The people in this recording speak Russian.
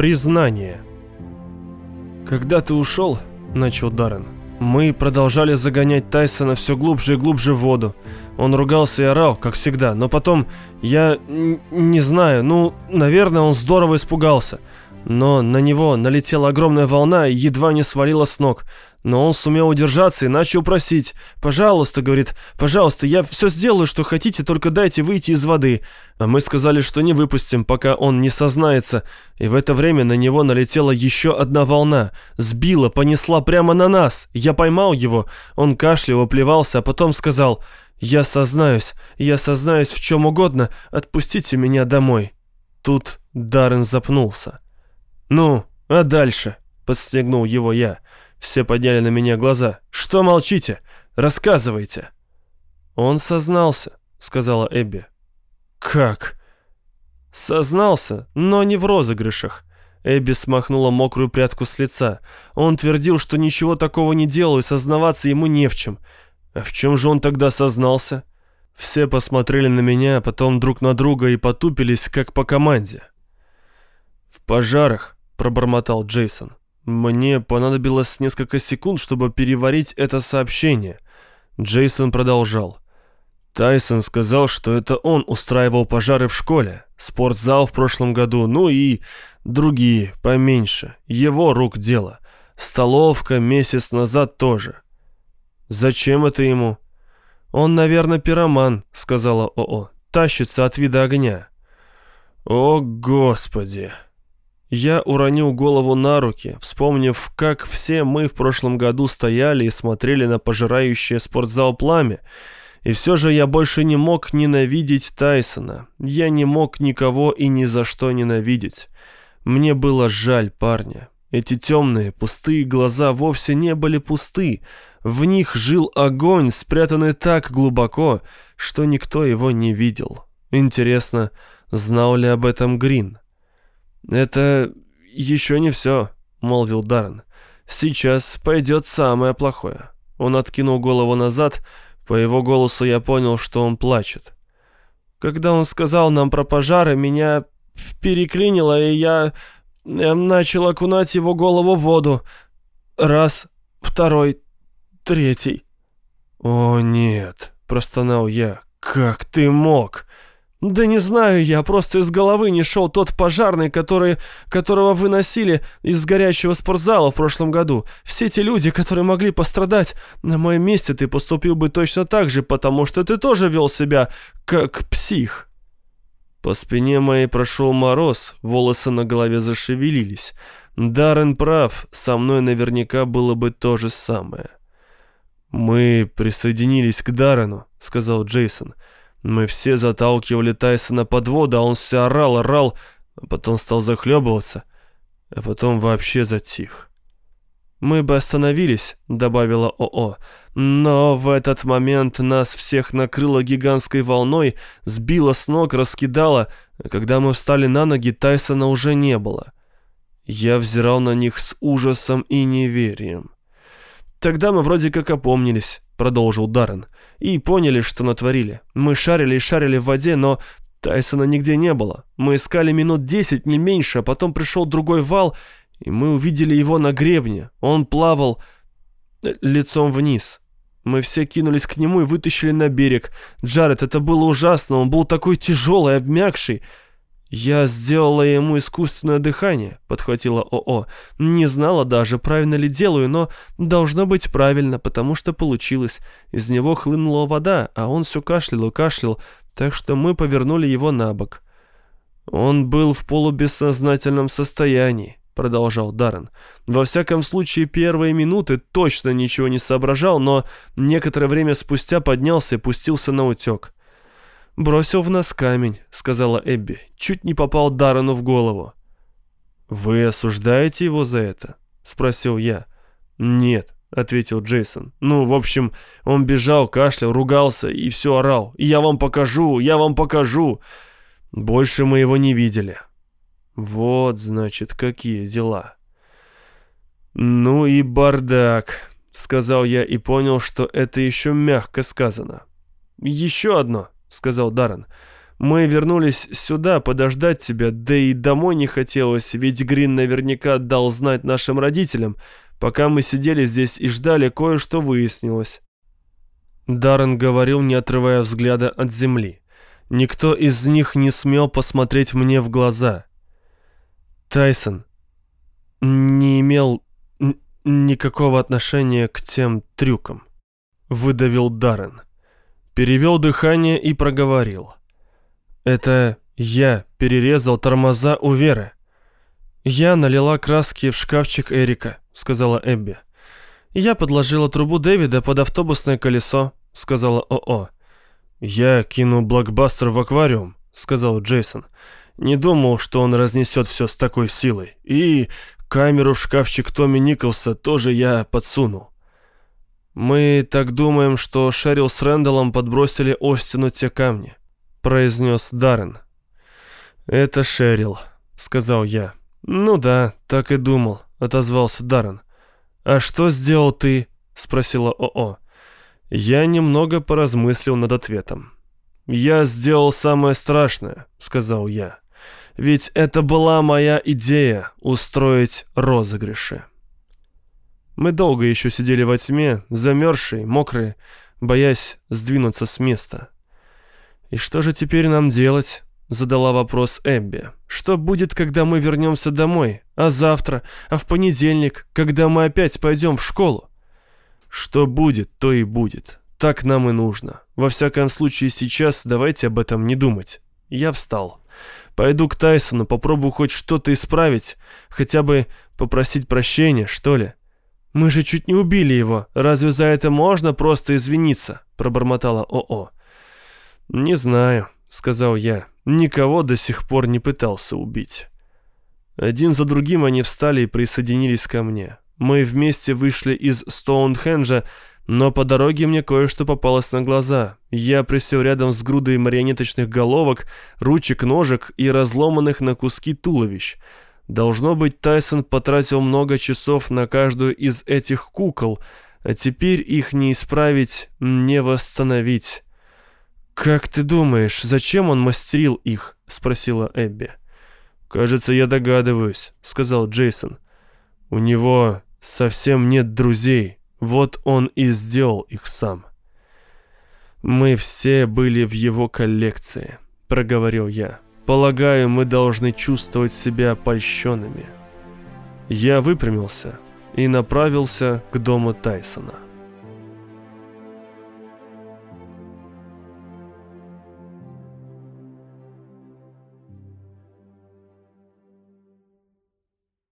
Признание. «Когда ты ушел, — начал Даррен, — мы продолжали загонять Тайсона все глубже и глубже в воду. Он ругался и орал, как всегда, но потом, я не знаю, ну, наверное, он здорово испугался. Но на него налетела огромная волна и едва не свалила с ног. Но он сумел удержаться и начал просить. «Пожалуйста», — говорит, — «пожалуйста, я все сделаю, что хотите, только дайте выйти из воды». А мы сказали, что не выпустим, пока он не сознается. И в это время на него налетела еще одна волна. Сбила, понесла прямо на нас. Я поймал его. Он кашлял, плевался, а потом сказал, «Я сознаюсь, я сознаюсь в чем угодно, отпустите меня домой». Тут Даррен запнулся. «Ну, а дальше?» — подстегнул его я. Все подняли на меня глаза. «Что молчите? Рассказывайте!» «Он сознался», — сказала Эбби. «Как?» «Сознался, но не в розыгрышах». Эбби смахнула мокрую прядку с лица. Он твердил, что ничего такого не делал и сознаваться ему не в чем. А в чем же он тогда сознался? Все посмотрели на меня, а потом друг на друга и потупились, как по команде. «В пожарах», — пробормотал Джейсон. Мне понадобилось несколько секунд, чтобы переварить это сообщение. Джейсон продолжал. Тайсон сказал, что это он устраивал пожары в школе, спортзал в прошлом году, ну и другие, поменьше. Его рук дело. Столовка месяц назад тоже. Зачем это ему? Он, наверное, пироман, сказала ОО. Тащится от вида огня. О, Господи! Я уронил голову на руки, вспомнив, как все мы в прошлом году стояли и смотрели на пожирающее спортзал пламя. И все же я больше не мог ненавидеть Тайсона. Я не мог никого и ни за что ненавидеть. Мне было жаль парня. Эти темные, пустые глаза вовсе не были пусты. В них жил огонь, спрятанный так глубоко, что никто его не видел. Интересно, знал ли об этом Грин? «Это еще не все», — молвил Даррен. «Сейчас пойдет самое плохое». Он откинул голову назад, по его голосу я понял, что он плачет. Когда он сказал нам про пожары, меня переклинило, и я, я начал окунать его голову в воду. Раз, второй, третий. «О, нет», — простонал я, — «как ты мог?» «Да не знаю я, просто из головы не шел тот пожарный, который, которого выносили из горящего спортзала в прошлом году. Все те люди, которые могли пострадать, на моем месте ты поступил бы точно так же, потому что ты тоже вел себя как псих». По спине моей прошел мороз, волосы на голове зашевелились. Даррен прав, со мной наверняка было бы то же самое. «Мы присоединились к Даррену», — сказал Джейсон. «Джейсон». Мы все заталкивали Тайсона под воду, а он все орал, орал, а потом стал захлебываться, а потом вообще затих. «Мы бы остановились», — добавила ОО, «но в этот момент нас всех накрыло гигантской волной, сбило с ног, раскидало, а когда мы встали на ноги, Тайсона уже не было». Я взирал на них с ужасом и неверием. Тогда мы вроде как опомнились продолжил Даррен, и поняли, что натворили. Мы шарили и шарили в воде, но Тайсона нигде не было. Мы искали минут десять, не меньше, а потом пришел другой вал, и мы увидели его на гребне. Он плавал э, лицом вниз. Мы все кинулись к нему и вытащили на берег. Джаред, это было ужасно, он был такой тяжелый, обмякший. «Я сделала ему искусственное дыхание», — подхватила ОО. «Не знала даже, правильно ли делаю, но должно быть правильно, потому что получилось. Из него хлынула вода, а он все кашлял и кашлял, так что мы повернули его на бок». «Он был в полубессознательном состоянии», — продолжал Даррен. «Во всяком случае, первые минуты точно ничего не соображал, но некоторое время спустя поднялся и пустился на утек». «Бросил в нас камень», — сказала Эбби. Чуть не попал Даррену в голову. «Вы осуждаете его за это?» — спросил я. «Нет», — ответил Джейсон. «Ну, в общем, он бежал, кашлял, ругался и все орал. «Я вам покажу! Я вам покажу!» Больше мы его не видели. Вот, значит, какие дела. «Ну и бардак», — сказал я и понял, что это еще мягко сказано. «Еще одно», сказал Даррен. Мы вернулись сюда подождать тебя, да и домой не хотелось, ведь Грин наверняка дал знать нашим родителям. Пока мы сидели здесь и ждали, кое-что выяснилось». Даррен говорил, не отрывая взгляда от земли. Никто из них не смел посмотреть мне в глаза. Тайсон не имел никакого отношения к тем трюкам. Выдавил Даррен. Перевел дыхание и проговорил. Это я перерезал тормоза у Веры. Я налила краски в шкафчик Эрика, сказала Эбби. Я подложила трубу Дэвида под автобусное колесо, сказала ОО. Я кину блокбастер в аквариум, сказал Джейсон. Не думал, что он разнесет все с такой силой. И камеру в шкафчик Томми Николса тоже я подсунул. Мы так думаем, что Шерил с Рэндаллом подбросили Остину те камни произнес Даррен. «Это Шерил», — сказал я. «Ну да, так и думал», — отозвался Даррен. «А что сделал ты?» — спросила ОО. Я немного поразмыслил над ответом. «Я сделал самое страшное», — сказал я. «Ведь это была моя идея — устроить розыгрыши». Мы долго еще сидели во тьме, замерзшие, мокрые, боясь сдвинуться с места. «И что же теперь нам делать?» — задала вопрос Эбби. «Что будет, когда мы вернемся домой? А завтра? А в понедельник, когда мы опять пойдем в школу?» «Что будет, то и будет. Так нам и нужно. Во всяком случае, сейчас давайте об этом не думать». Я встал. «Пойду к Тайсону, попробую хоть что-то исправить. Хотя бы попросить прощения, что ли?» «Мы же чуть не убили его. Разве за это можно просто извиниться?» — пробормотала ОО. «Не знаю», — сказал я. «Никого до сих пор не пытался убить». Один за другим они встали и присоединились ко мне. Мы вместе вышли из Стоунхенджа, но по дороге мне кое-что попалось на глаза. Я присел рядом с грудой марионеточных головок, ручек, ножек и разломанных на куски туловищ. Должно быть, Тайсон потратил много часов на каждую из этих кукол, а теперь их не исправить, не восстановить. «Как ты думаешь, зачем он мастерил их?» — спросила Эбби. «Кажется, я догадываюсь», — сказал Джейсон. «У него совсем нет друзей, вот он и сделал их сам». «Мы все были в его коллекции», — проговорил я. «Полагаю, мы должны чувствовать себя польщенными». Я выпрямился и направился к дому Тайсона.